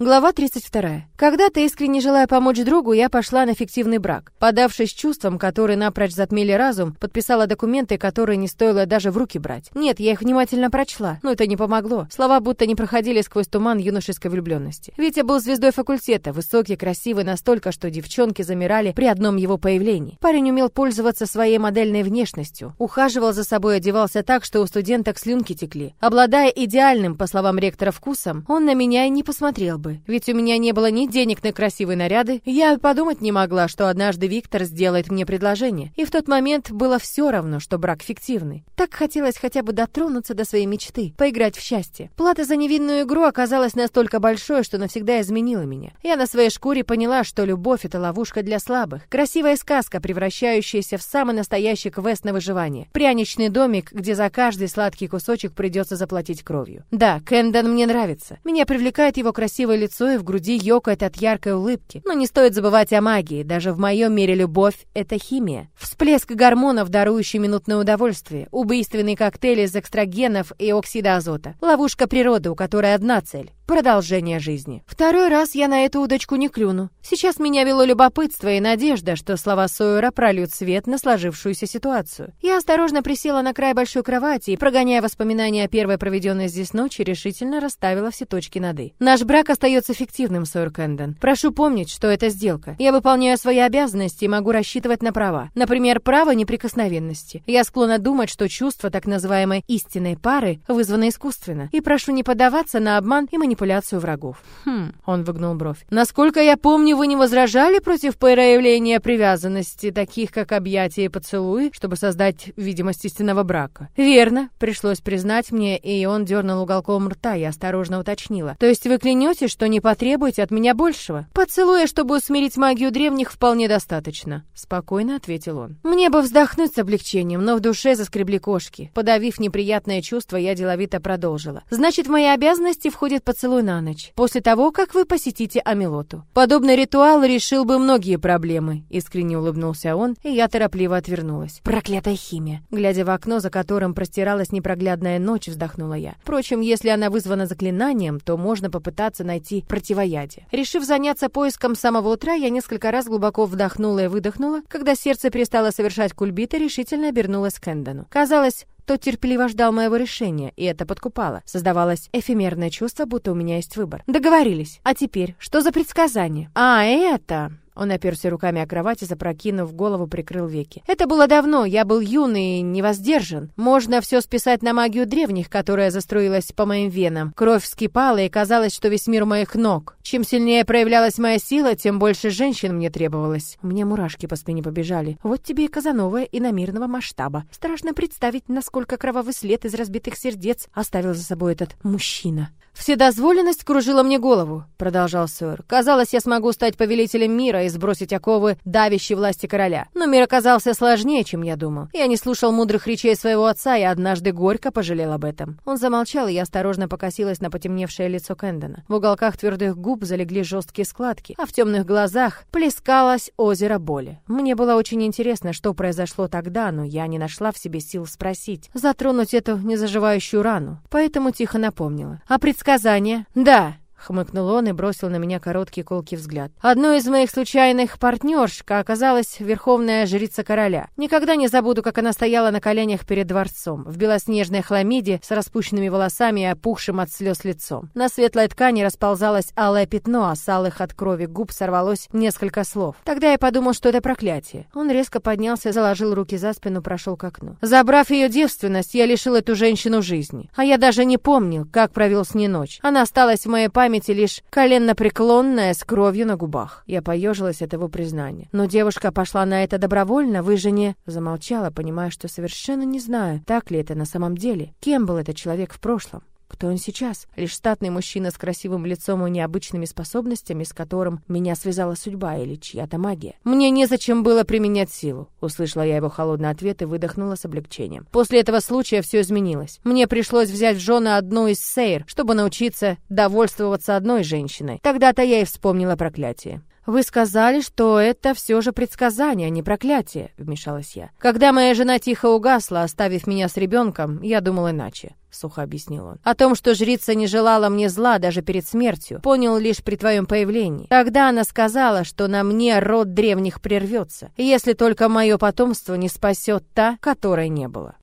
Глава 32. Когда-то, искренне желая помочь другу, я пошла на фиктивный брак. Подавшись чувствам, которые напрочь затмили разум, подписала документы, которые не стоило даже в руки брать. Нет, я их внимательно прочла, но это не помогло. Слова будто не проходили сквозь туман юношеской влюбленности. Витя был звездой факультета, высокий, красивый настолько, что девчонки замирали при одном его появлении. Парень умел пользоваться своей модельной внешностью, ухаживал за собой, одевался так, что у студенток слюнки текли. Обладая идеальным, по словам ректора, вкусом, он на меня и не посмотрел бы, ведь у меня не было ни денег на красивые наряды, я подумать не могла, что однажды Виктор сделает мне предложение. И в тот момент было все равно, что брак фиктивный. Так хотелось хотя бы дотронуться до своей мечты, поиграть в счастье. Плата за невинную игру оказалась настолько большой, что навсегда изменила меня. Я на своей шкуре поняла, что любовь — это ловушка для слабых. Красивая сказка, превращающаяся в самый настоящий квест на выживание. Пряничный домик, где за каждый сладкий кусочек придется заплатить кровью. Да, Кэндон мне нравится. Меня привлекает его красивая красивое лицо и в груди ёкает от яркой улыбки. Но не стоит забывать о магии. Даже в моем мире любовь — это химия. Всплеск гормонов, дарующий минутное удовольствие. Убийственный коктейль из экстрагенов и оксида азота. Ловушка природы, у которой одна цель продолжение жизни. Второй раз я на эту удочку не клюну. Сейчас меня вело любопытство и надежда, что слова Сойера прольют свет на сложившуюся ситуацию. Я осторожно присела на край большой кровати и, прогоняя воспоминания о первой проведенной здесь ночи, решительно расставила все точки над «и». Наш брак остается фиктивным, Сойер Кэндон. Прошу помнить, что это сделка. Я выполняю свои обязанности и могу рассчитывать на права. Например, право неприкосновенности. Я склонна думать, что чувство так называемой истинной пары вызвано искусственно. И прошу не поддаваться на обман и манипуляцию манипуляцию врагов. Хм, он выгнул бровь. Насколько я помню, вы не возражали против проявления привязанности, таких как объятия и поцелуи, чтобы создать видимость истинного брака. Верно, пришлось признать мне, и он дернул уголком рта, я осторожно уточнила. То есть вы клянетесь, что не потребуете от меня большего? Поцелуя, чтобы усмирить магию древних, вполне достаточно, спокойно ответил он. Мне бы вздохнуть с облегчением, но в душе заскребли кошки. Подавив неприятное чувство, я деловито продолжила. Значит, в мои обязанности входит поцелуй поцелуй на ночь, после того, как вы посетите Амилоту. Подобный ритуал решил бы многие проблемы, искренне улыбнулся он, и я торопливо отвернулась. Проклятая химия. Глядя в окно, за которым простиралась непроглядная ночь, вздохнула я. Впрочем, если она вызвана заклинанием, то можно попытаться найти противоядие. Решив заняться поиском с самого утра, я несколько раз глубоко вдохнула и выдохнула. Когда сердце перестало совершать кульбиты, решительно обернулась к Эндону. Казалось, тот терпеливо ждал моего решения, и это подкупало. Создавалось эфемерное чувство, будто у меня есть выбор. Договорились. А теперь, что за предсказание? А, это... Он оперся руками о кровать и, запрокинув голову, прикрыл веки. «Это было давно, я был юный и невоздержан. Можно все списать на магию древних, которая заструилась по моим венам. Кровь вскипала, и казалось, что весь мир моих ног. Чем сильнее проявлялась моя сила, тем больше женщин мне требовалось. У меня мурашки по спине побежали. Вот тебе и Казанова иномирного масштаба. Страшно представить, насколько кровавый след из разбитых сердец оставил за собой этот мужчина. «Вседозволенность кружила мне голову», — продолжал Сойер. «Казалось, я смогу стать повелителем мира и сбросить оковы давящей власти короля. Но мир оказался сложнее, чем я думал. Я не слушал мудрых речей своего отца и однажды горько пожалел об этом». Он замолчал, и я осторожно покосилась на потемневшее лицо Кэндона. В уголках твердых губ залегли жесткие складки, а в темных глазах плескалось озеро боли. Мне было очень интересно, что произошло тогда, но я не нашла в себе сил спросить, затронуть эту незаживающую рану. Поэтому тихо напомнила. «А предсказание. Да, хмыкнул он и бросил на меня короткий колкий взгляд. Одной из моих случайных партнерш оказалась верховная жрица короля. Никогда не забуду, как она стояла на коленях перед дворцом, в белоснежной хламиде с распущенными волосами и опухшим от слез лицом. На светлой ткани расползалось алое пятно, а с алых от крови губ сорвалось несколько слов. Тогда я подумал, что это проклятие. Он резко поднялся, заложил руки за спину, прошел к окну. Забрав ее девственность, я лишил эту женщину жизни. А я даже не помнил, как провел с ней ночь. Она осталась в моей памяти памяти лишь коленно-преклонная с кровью на губах. Я поежилась от его признания. Но девушка пошла на это добровольно, вы же не... Замолчала, понимая, что совершенно не знаю, так ли это на самом деле. Кем был этот человек в прошлом? Кто он сейчас? Лишь статный мужчина с красивым лицом и необычными способностями, с которым меня связала судьба или чья-то магия. Мне незачем было применять силу. Услышала я его холодный ответ и выдохнула с облегчением. После этого случая все изменилось. Мне пришлось взять в жены одну из сейр, чтобы научиться довольствоваться одной женщиной. Тогда-то я и вспомнила проклятие. «Вы сказали, что это все же предсказание, а не проклятие», — вмешалась я. «Когда моя жена тихо угасла, оставив меня с ребенком, я думал иначе», — сухо объяснил он. «О том, что жрица не желала мне зла даже перед смертью, понял лишь при твоем появлении. Тогда она сказала, что на мне род древних прервется, если только мое потомство не спасет та, которой не было».